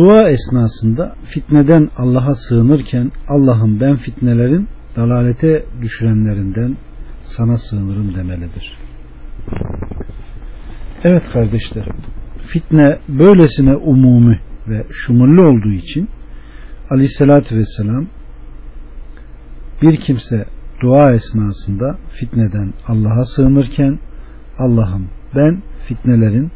Dua esnasında fitneden Allah'a sığınırken Allah'ım ben fitnelerin dalalete düşürenlerinden sana sığınırım demelidir. Evet kardeşler, fitne böylesine umumi ve şumurlu olduğu için aleyhissalatü vesselam bir kimse dua esnasında fitneden Allah'a sığınırken Allah'ım ben fitnelerin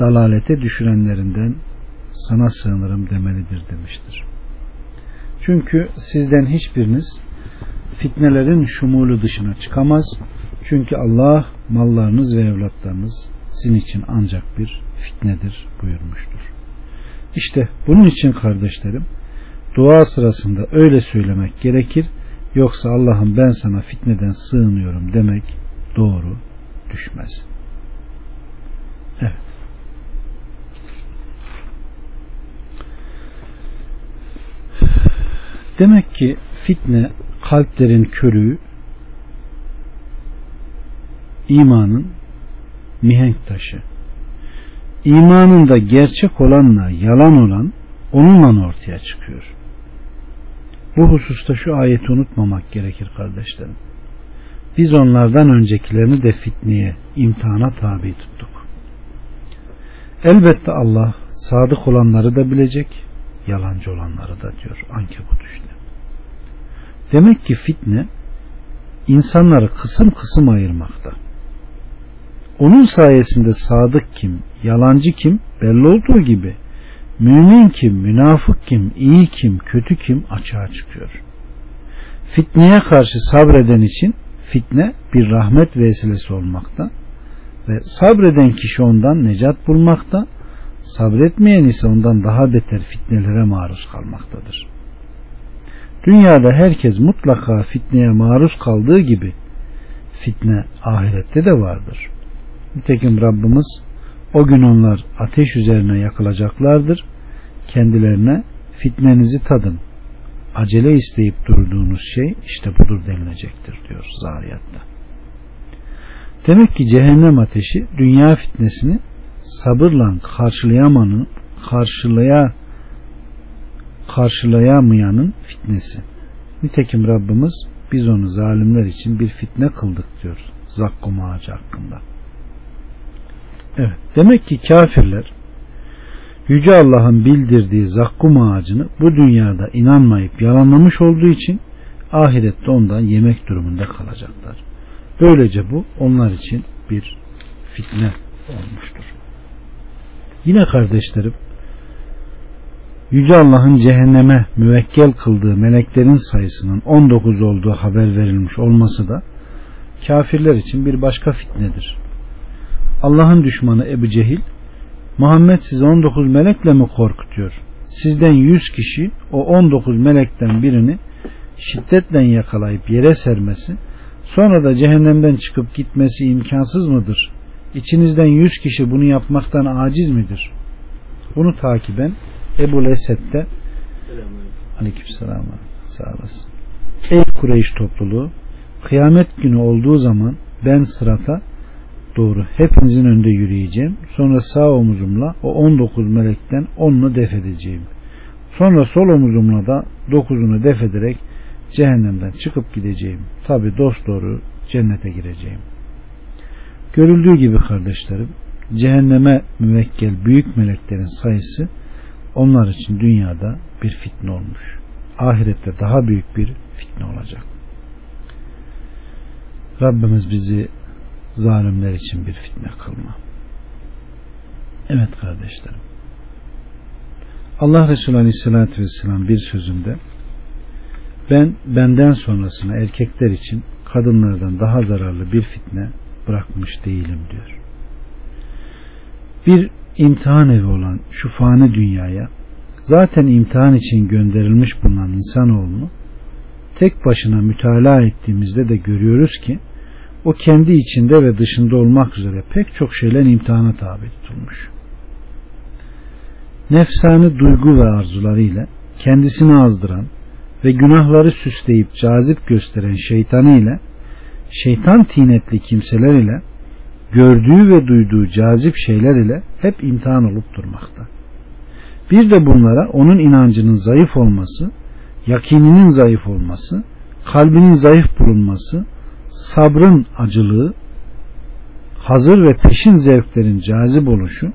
dalalete düşürenlerinden sana sığınırım demelidir demiştir. Çünkü sizden hiçbiriniz fitnelerin şumulu dışına çıkamaz. Çünkü Allah mallarınız ve evlatlarınız sizin için ancak bir fitnedir buyurmuştur. İşte bunun için kardeşlerim dua sırasında öyle söylemek gerekir. Yoksa Allah'ım ben sana fitneden sığınıyorum demek doğru düşmez. Evet. Demek ki fitne kalplerin körüğü imanın mihenk taşı. İmanında gerçek olanla yalan olan onunla ortaya çıkıyor. Bu hususta şu ayeti unutmamak gerekir kardeşlerim. Biz onlardan öncekilerini de fitneye, imtihana tabi tuttuk. Elbette Allah sadık olanları da bilecek, yalancı olanları da diyor Ankebut işte. Demek ki fitne insanları kısım kısım ayırmakta. Onun sayesinde sadık kim, yalancı kim belli olduğu gibi mümin kim, münafık kim, iyi kim, kötü kim açığa çıkıyor. Fitneye karşı sabreden için fitne bir rahmet vesilesi olmakta ve sabreden kişi ondan necat bulmakta, sabretmeyen ise ondan daha beter fitnelere maruz kalmaktadır. Dünyada herkes mutlaka fitneye maruz kaldığı gibi fitne ahirette de vardır. Nitekim Rabbimiz o gün onlar ateş üzerine yakılacaklardır. Kendilerine fitnenizi tadın. Acele isteyip durduğunuz şey işte budur denilecektir diyor Zariyat'ta. Demek ki cehennem ateşi dünya fitnesini sabırla karşılayamanın karşılaya karşılayamayanın fitnesi. Nitekim Rabbimiz biz onu zalimler için bir fitne kıldık diyor zakkum ağacı hakkında. Evet. Demek ki kafirler Yüce Allah'ın bildirdiği zakkum ağacını bu dünyada inanmayıp yalanlamış olduğu için ahirette ondan yemek durumunda kalacaklar. Böylece bu onlar için bir fitne olmuştur. Yine kardeşlerim Yüce Allah'ın cehenneme müvekkel kıldığı meleklerin sayısının 19 olduğu haber verilmiş olması da kafirler için bir başka fitnedir. Allah'ın düşmanı Ebu Cehil Muhammed sizi 19 melekle mi korkutuyor? Sizden 100 kişi o 19 melekten birini şiddetle yakalayıp yere sermesi sonra da cehennemden çıkıp gitmesi imkansız mıdır? İçinizden 100 kişi bunu yapmaktan aciz midir? Bunu takiben Ebu Lesed'de Aleykümselam sağ olasın. Ey Kureyş topluluğu kıyamet günü olduğu zaman ben sırata doğru hepinizin önünde yürüyeceğim. Sonra sağ omuzumla o 19 melekten 10'unu def edeceğim. Sonra sol omuzumla da 9'unu def ederek cehennemden çıkıp gideceğim. Tabi dost doğru cennete gireceğim. Görüldüğü gibi kardeşlerim cehenneme müvekkel büyük meleklerin sayısı onlar için dünyada bir fitne olmuş. Ahirette daha büyük bir fitne olacak. Rabbimiz bizi zalimler için bir fitne kılma. Evet kardeşlerim. Allah Resulü Aleyhisselatü Vesselam bir sözünde ben benden sonrasına erkekler için kadınlardan daha zararlı bir fitne bırakmış değilim diyor. Bir imtihan evi olan şu fani dünyaya zaten imtihan için gönderilmiş bulunan insanoğlunu tek başına mütalaa ettiğimizde de görüyoruz ki o kendi içinde ve dışında olmak üzere pek çok şeyler imtihana tabi tutulmuş. Nefsani duygu ve arzularıyla kendisini azdıran ve günahları süsleyip cazip gösteren şeytanı ile şeytan tinetli kimseler ile gördüğü ve duyduğu cazip şeyler ile hep imtihan olup durmakta. Bir de bunlara onun inancının zayıf olması, yakininin zayıf olması, kalbinin zayıf bulunması, sabrın acılığı, hazır ve peşin zevklerin cazip oluşu,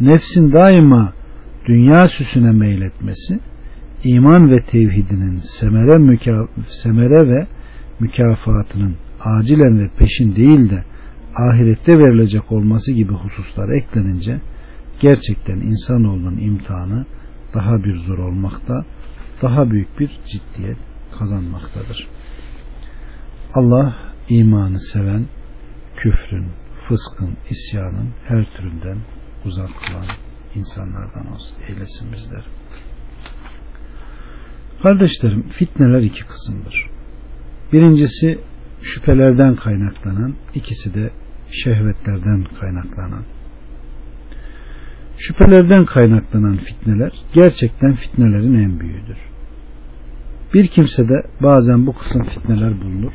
nefsin daima dünya süsüne meyletmesi, iman ve tevhidinin semere, müka, semere ve mükafatının acilen ve peşin değil de ahirette verilecek olması gibi hususlar eklenince gerçekten insanoğlunun imtihanı daha bir zor olmakta, daha büyük bir ciddiyet kazanmaktadır. Allah imanı seven, küfrün, fıskın, isyanın her türünden uzak kılan insanlardan olsun. Eylesin bizler. Kardeşlerim fitneler iki kısımdır. Birincisi şüphelerden kaynaklanan, ikisi de şehvetlerden kaynaklanan. Şüphelerden kaynaklanan fitneler gerçekten fitnelerin en büyüğüdür. Bir kimse de bazen bu kısım fitneler bulunur,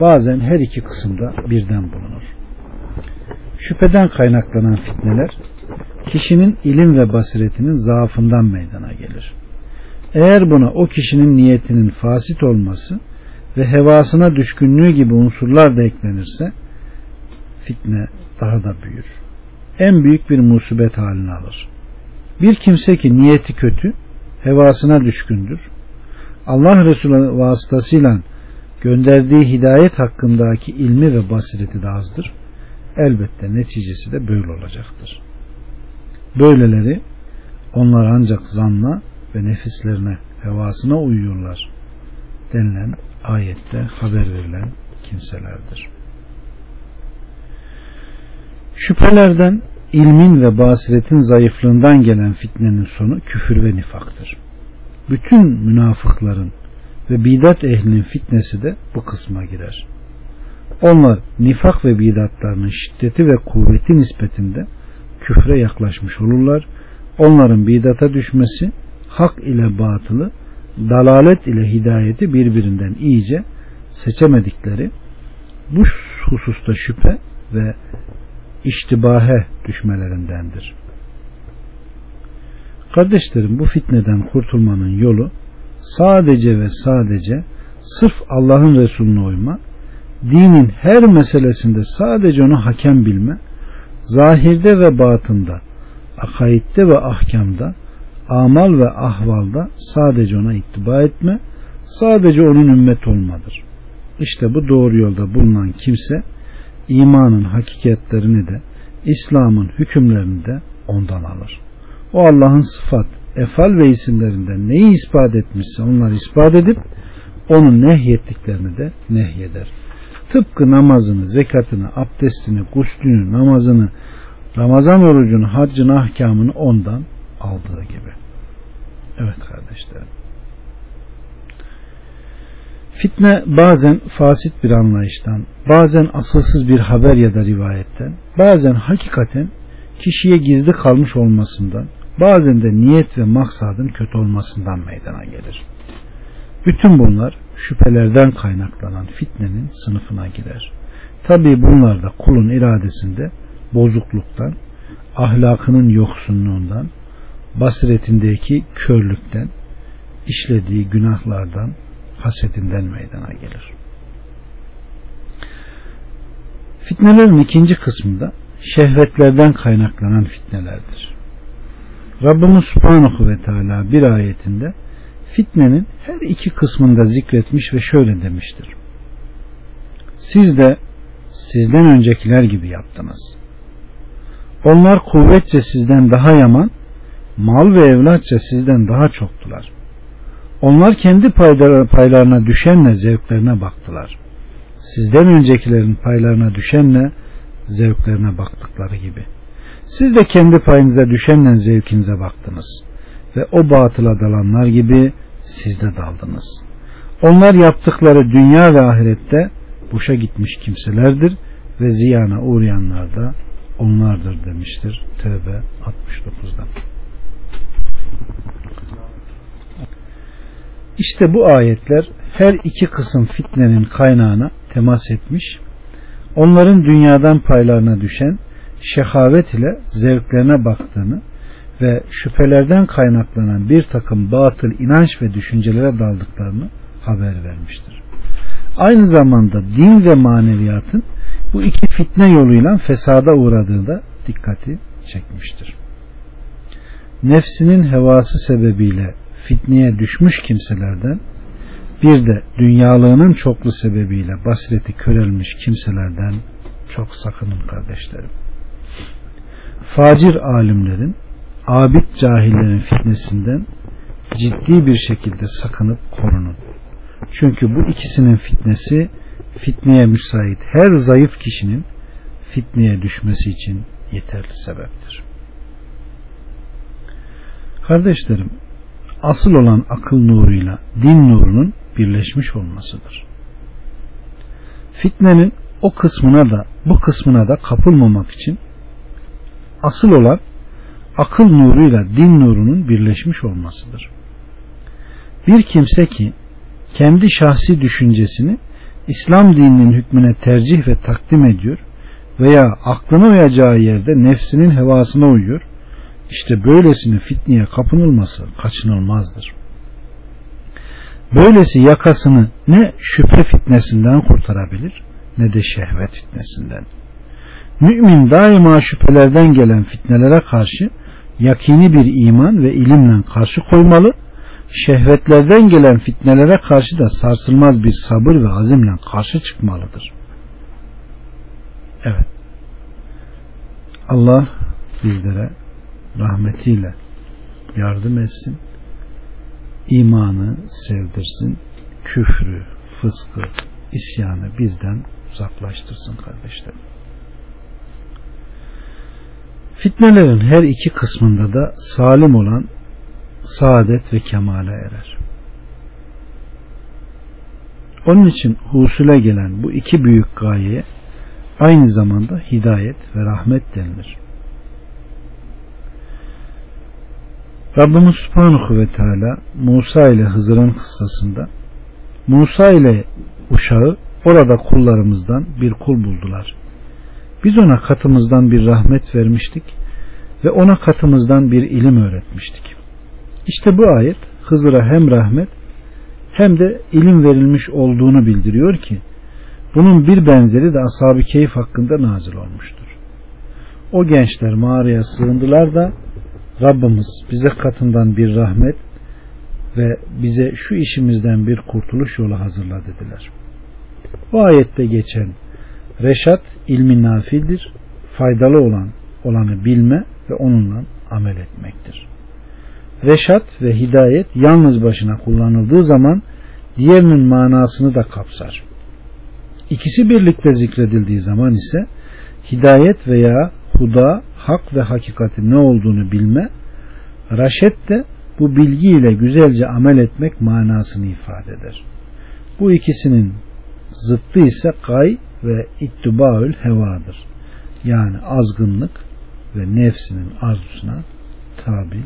bazen her iki kısımda birden bulunur. Şüpheden kaynaklanan fitneler kişinin ilim ve basiretinin zaafından meydana gelir. Eğer buna o kişinin niyetinin fasit olması ve hevasına düşkünlüğü gibi unsurlar da eklenirse fitne daha da büyür. En büyük bir musibet halini alır. Bir kimse ki niyeti kötü, hevasına düşkündür. Allah Resulü vasıtasıyla gönderdiği hidayet hakkındaki ilmi ve basireti de azdır. Elbette neticesi de böyle olacaktır. Böyleleri onlar ancak zanla ve nefislerine, hevasına uyuyorlar denilen ayette haber verilen kimselerdir. Şüphelerden ilmin ve basiretin zayıflığından gelen fitnenin sonu küfür ve nifaktır. Bütün münafıkların ve bidat ehlinin fitnesi de bu kısma girer. Onlar nifak ve bidatlarının şiddeti ve kuvveti nispetinde küfre yaklaşmış olurlar. Onların bidata düşmesi hak ile batılı, dalalet ile hidayeti birbirinden iyice seçemedikleri bu hususta şüphe ve iştibahe düşmelerindendir. Kardeşlerim bu fitneden kurtulmanın yolu sadece ve sadece sırf Allah'ın Resulüne uyma, dinin her meselesinde sadece onu hakem bilme, zahirde ve batında, akaitte ve ahkamda, amal ve ahvalda sadece ona ittiba etme, sadece onun ümmet olmadır. İşte bu doğru yolda bulunan kimse imanın hakikatlerini de İslam'ın hükümlerini de ondan alır. O Allah'ın sıfat, efal ve isimlerinden neyi ispat etmişse onları ispat edip onun nehyettiklerini de nehyeder. Tıpkı namazını, zekatını, abdestini, guslünü, namazını, Ramazan orucunu, haccın ahkamını ondan aldığı gibi. Evet kardeşlerim. Fitne bazen fasit bir anlayıştan, bazen asılsız bir haber ya da rivayetten, bazen hakikaten kişiye gizli kalmış olmasından, bazen de niyet ve maksadın kötü olmasından meydana gelir. Bütün bunlar şüphelerden kaynaklanan fitnenin sınıfına girer. Tabi bunlar da kulun iradesinde bozukluktan, ahlakının yoksunluğundan, basiretindeki körlükten, işlediği günahlardan, hasetinden meydana gelir. Fitnelerin ikinci kısmında şehvetlerden kaynaklanan fitnelerdir. Rabbimiz Subhanahu ve Teala bir ayetinde fitnenin her iki kısmında zikretmiş ve şöyle demiştir. Siz de sizden öncekiler gibi yaptınız. Onlar kuvvetçe sizden daha yaman, mal ve evlatça sizden daha çoktular. Onlar kendi paylarına düşenle zevklerine baktılar. Sizden öncekilerin paylarına düşenle zevklerine baktıkları gibi. Siz de kendi payınıza düşenle zevkinize baktınız. Ve o batıla dalanlar gibi siz de daldınız. Onlar yaptıkları dünya ve ahirette boşa gitmiş kimselerdir ve ziyana uğrayanlar da onlardır demiştir. Tövbe 69'da. İşte bu ayetler her iki kısım fitnenin kaynağına temas etmiş. Onların dünyadan paylarına düşen şehavet ile zevklerine baktığını ve şüphelerden kaynaklanan bir takım batıl inanç ve düşüncelere daldıklarını haber vermiştir. Aynı zamanda din ve maneviyatın bu iki fitne yoluyla fesada uğradığı da dikkati çekmiştir. Nefsinin hevası sebebiyle fitneye düşmüş kimselerden bir de dünyalığının çoklu sebebiyle basireti körelmiş kimselerden çok sakının kardeşlerim. Facir alimlerin, abid cahillerin fitnesinden ciddi bir şekilde sakınıp korunun. Çünkü bu ikisinin fitnesi fitneye müsait her zayıf kişinin fitneye düşmesi için yeterli sebeptir. Kardeşlerim, asıl olan akıl nuruyla din nurunun birleşmiş olmasıdır. Fitnenin o kısmına da bu kısmına da kapılmamak için asıl olan akıl nuruyla din nurunun birleşmiş olmasıdır. Bir kimse ki kendi şahsi düşüncesini İslam dininin hükmüne tercih ve takdim ediyor veya aklına uyacağı yerde nefsinin hevasına uyuyor. İşte böylesinin fitneye kapınılması kaçınılmazdır. Böylesi yakasını ne şüphe fitnesinden kurtarabilir ne de şehvet fitnesinden. Mümin daima şüphelerden gelen fitnelere karşı yakini bir iman ve ilimle karşı koymalı, şehvetlerden gelen fitnelere karşı da sarsılmaz bir sabır ve azimle karşı çıkmalıdır. Evet. Allah bizlere rahmetiyle yardım etsin imanı sevdirsin, küfrü, fıskı, isyanı bizden uzaklaştırsın kardeşlerim. Fitnelerin her iki kısmında da salim olan saadet ve kemale erer. Onun için husule gelen bu iki büyük gayeye aynı zamanda hidayet ve rahmet denilir. Rabbimiz Subhanahu ve Teala Musa ile Hızır'ın kıssasında Musa ile uşağı orada kullarımızdan bir kul buldular. Biz ona katımızdan bir rahmet vermiştik ve ona katımızdan bir ilim öğretmiştik. İşte bu ayet Hızır'a hem rahmet hem de ilim verilmiş olduğunu bildiriyor ki bunun bir benzeri de Ashab-ı Keyif hakkında nazil olmuştur. O gençler mağaraya sığındılar da Rabbimiz bize katından bir rahmet ve bize şu işimizden bir kurtuluş yolu hazırla dediler. Bu ayette geçen reşat ilmi nafildir, faydalı olan olanı bilme ve onunla amel etmektir. Reşat ve hidayet yalnız başına kullanıldığı zaman diğerinin manasını da kapsar. İkisi birlikte zikredildiği zaman ise hidayet veya huda hak ve hakikatin ne olduğunu bilme, raşet de bu bilgiyle güzelce amel etmek manasını ifade eder. Bu ikisinin zıttı ise gay ve ittibaül hevadır. Yani azgınlık ve nefsinin arzusuna tabi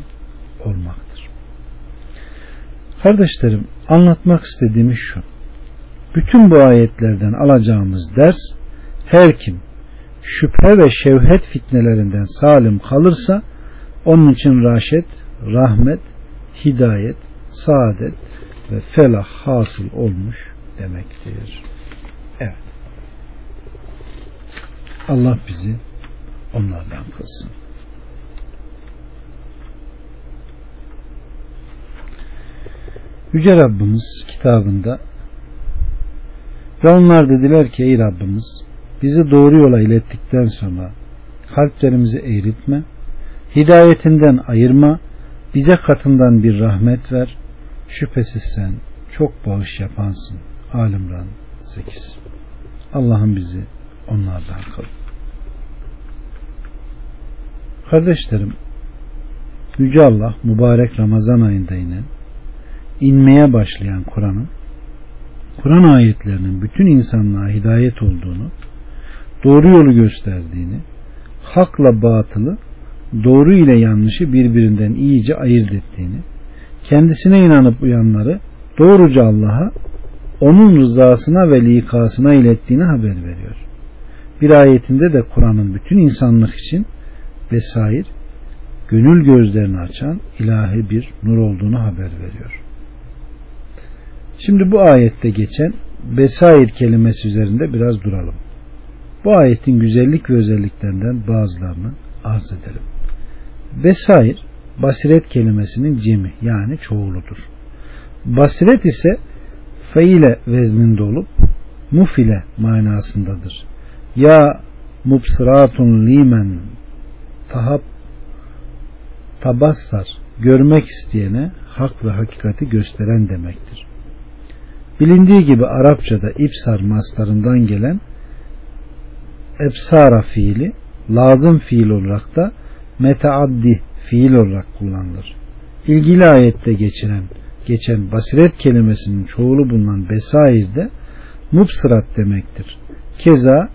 olmaktır. Kardeşlerim anlatmak istediğimiz şu. Bütün bu ayetlerden alacağımız ders her kim şüphe ve şevhet fitnelerinden salim kalırsa onun için raşet, rahmet, hidayet, saadet ve felah hasıl olmuş demektir. Evet. Allah bizi onlardan kılsın. Yüce Rabbimiz kitabında ve onlar dediler ki ey Rabbimiz bizi doğru yola ilettikten sonra kalplerimizi eğritme, hidayetinden ayırma, bize katından bir rahmet ver, şüphesiz sen çok bağış yapansın. Alimran 8 Allah'ım bizi onlardan kıl. Kardeşlerim, Yüce Allah mübarek Ramazan ayında inen, inmeye başlayan Kur'an'ın, Kur'an ayetlerinin bütün insanlığa hidayet olduğunu doğru yolu gösterdiğini, hakla batılı, doğru ile yanlışı birbirinden iyice ayırt ettiğini, kendisine inanıp uyanları doğruca Allah'a, onun rızasına ve likasına ilettiğini haber veriyor. Bir ayetinde de Kur'an'ın bütün insanlık için vesair gönül gözlerini açan ilahi bir nur olduğunu haber veriyor. Şimdi bu ayette geçen besair kelimesi üzerinde biraz duralım. Bu ayetin güzellik ve özelliklerinden bazılarını arz edelim. Besair basiret kelimesinin cemi yani çoğuludur. Basiret ise feile vezninde olup mufile manasındadır. Ya mubsiratun limen tahab tabassar görmek isteyene hak ve hakikati gösteren demektir. Bilindiği gibi Arapçada ipsar maslarından gelen ebsara fiili lazım fiil olarak da metaaddi fiil olarak kullanılır. İlgili ayette geçiren geçen basiret kelimesinin çoğulu bulunan besair de mubsirat demektir. Keza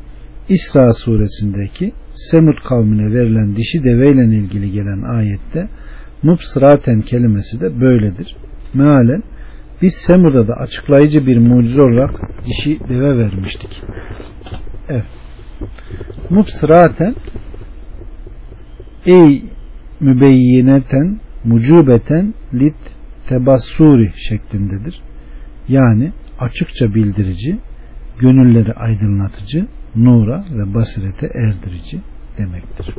İsra suresindeki Semud kavmine verilen dişi deveyle ilgili gelen ayette mubsiraten kelimesi de böyledir. Mealen biz Semud'a da açıklayıcı bir mucize olarak dişi deve vermiştik. Evet. Mubsiraten ey mübeyyineten mucubeten lit tebassuri şeklindedir. Yani açıkça bildirici, gönülleri aydınlatıcı, nura ve basirete erdirici demektir.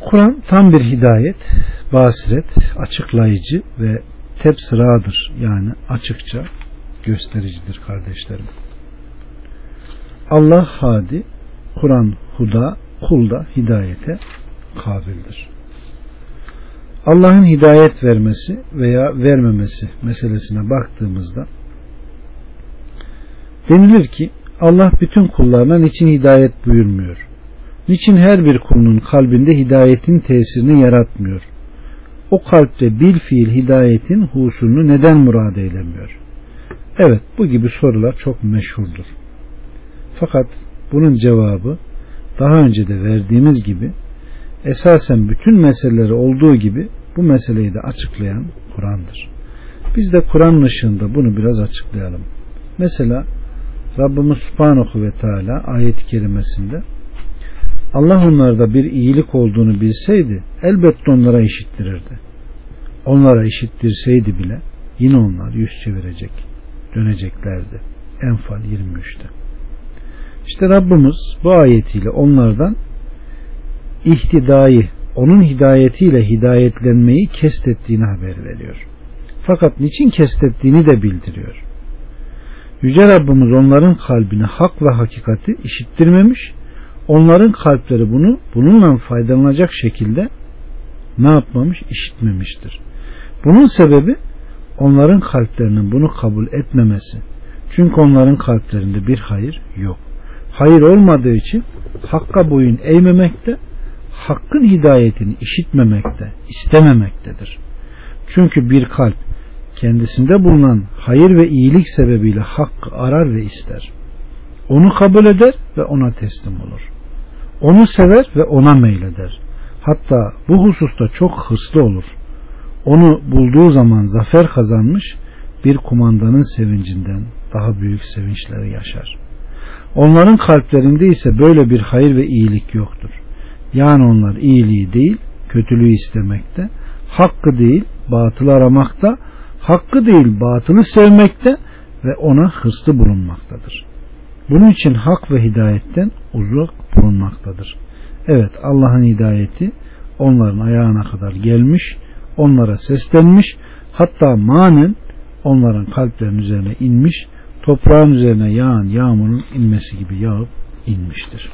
Kur'an tam bir hidayet, basiret, açıklayıcı ve tepsiradır. Yani açıkça göstericidir kardeşlerim. Allah hadi, Kur'an huda, kul da hidayete kabildir. Allah'ın hidayet vermesi veya vermemesi meselesine baktığımızda denilir ki Allah bütün kullarına niçin hidayet buyurmuyor? Niçin her bir kulunun kalbinde hidayetin tesirini yaratmıyor? O kalpte bil fiil hidayetin husulunu neden murad eylemiyor? Evet bu gibi sorular çok meşhurdur. Fakat bunun cevabı daha önce de verdiğimiz gibi esasen bütün meseleleri olduğu gibi bu meseleyi de açıklayan Kur'an'dır. Biz de Kur'an ışığında bunu biraz açıklayalım. Mesela Rabbimiz Subhanahu ve Teala ayet-i kerimesinde Allah onlarda bir iyilik olduğunu bilseydi elbette onlara işittirirdi. Onlara işittirseydi bile yine onlar yüz çevirecek, döneceklerdi. Enfal 23'te. İşte Rabbimiz bu ayetiyle onlardan ihtidayı, onun hidayetiyle hidayetlenmeyi kestettiğini haber veriyor. Fakat niçin kestettiğini de bildiriyor. Yüce Rabbimiz onların kalbine hak ve hakikati işittirmemiş, onların kalpleri bunu bununla faydalanacak şekilde ne yapmamış? işitmemiştir. Bunun sebebi onların kalplerinin bunu kabul etmemesi. Çünkü onların kalplerinde bir hayır yok. Hayır olmadığı için hakka boyun eğmemekte, hakkın hidayetini işitmemekte, istememektedir. Çünkü bir kalp kendisinde bulunan hayır ve iyilik sebebiyle hakkı arar ve ister. Onu kabul eder ve ona teslim olur. Onu sever ve ona meyleder. Hatta bu hususta çok hırslı olur. Onu bulduğu zaman zafer kazanmış bir kumandanın sevincinden daha büyük sevinçleri yaşar. Onların kalplerinde ise böyle bir hayır ve iyilik yoktur. Yani onlar iyiliği değil, kötülüğü istemekte, hakkı değil, batılı aramakta, hakkı değil, batılı sevmekte ve ona hırslı bulunmaktadır. Bunun için hak ve hidayetten uzak bulunmaktadır. Evet Allah'ın hidayeti onların ayağına kadar gelmiş, onlara seslenmiş, hatta manen onların kalplerinin üzerine inmiş, toprağın üzerine yağan yağmurun inmesi gibi yağıp inmiştir.